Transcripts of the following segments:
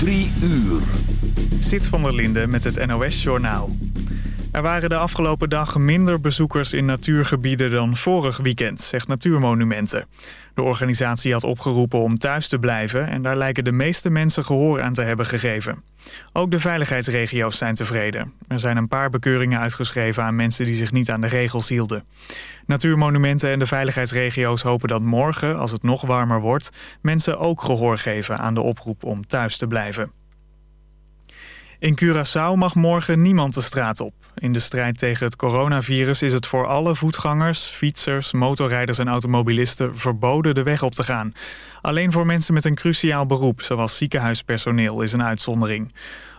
Drie uur. Zit van der Linde met het NOS-journaal. Er waren de afgelopen dag minder bezoekers in natuurgebieden dan vorig weekend, zegt Natuurmonumenten. De organisatie had opgeroepen om thuis te blijven en daar lijken de meeste mensen gehoor aan te hebben gegeven. Ook de veiligheidsregio's zijn tevreden. Er zijn een paar bekeuringen uitgeschreven aan mensen die zich niet aan de regels hielden. Natuurmonumenten en de veiligheidsregio's hopen dat morgen, als het nog warmer wordt, mensen ook gehoor geven aan de oproep om thuis te blijven. In Curaçao mag morgen niemand de straat op. In de strijd tegen het coronavirus is het voor alle voetgangers, fietsers, motorrijders en automobilisten verboden de weg op te gaan. Alleen voor mensen met een cruciaal beroep, zoals ziekenhuispersoneel, is een uitzondering.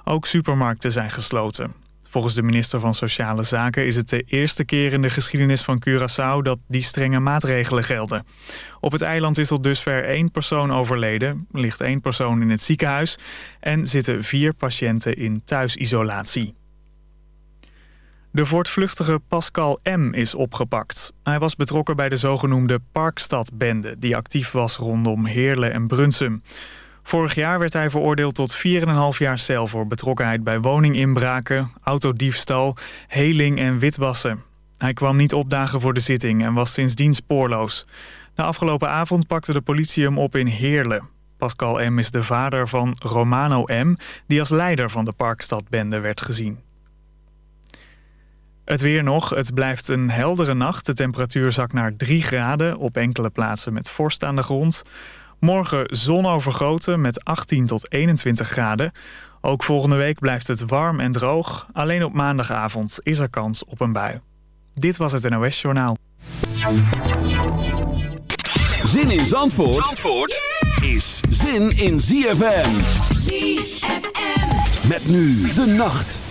Ook supermarkten zijn gesloten. Volgens de minister van Sociale Zaken is het de eerste keer in de geschiedenis van Curaçao dat die strenge maatregelen gelden. Op het eiland is tot dusver één persoon overleden, ligt één persoon in het ziekenhuis en zitten vier patiënten in thuisisolatie. De voortvluchtige Pascal M. is opgepakt. Hij was betrokken bij de zogenoemde Parkstadbende... die actief was rondom Heerlen en Brunsum. Vorig jaar werd hij veroordeeld tot 4,5 jaar cel... voor betrokkenheid bij woninginbraken, autodiefstal, heling en witwassen. Hij kwam niet opdagen voor de zitting en was sindsdien spoorloos. De afgelopen avond pakte de politie hem op in Heerlen. Pascal M. is de vader van Romano M., die als leider van de Parkstadbende werd gezien. Het weer nog. Het blijft een heldere nacht. De temperatuur zakt naar 3 graden, op enkele plaatsen met vorst aan de grond. Morgen zon overgoten met 18 tot 21 graden. Ook volgende week blijft het warm en droog. Alleen op maandagavond is er kans op een bui. Dit was het NOS Journaal. Zin in Zandvoort, Zandvoort is zin in ZFM. ZFM. Met nu de nacht.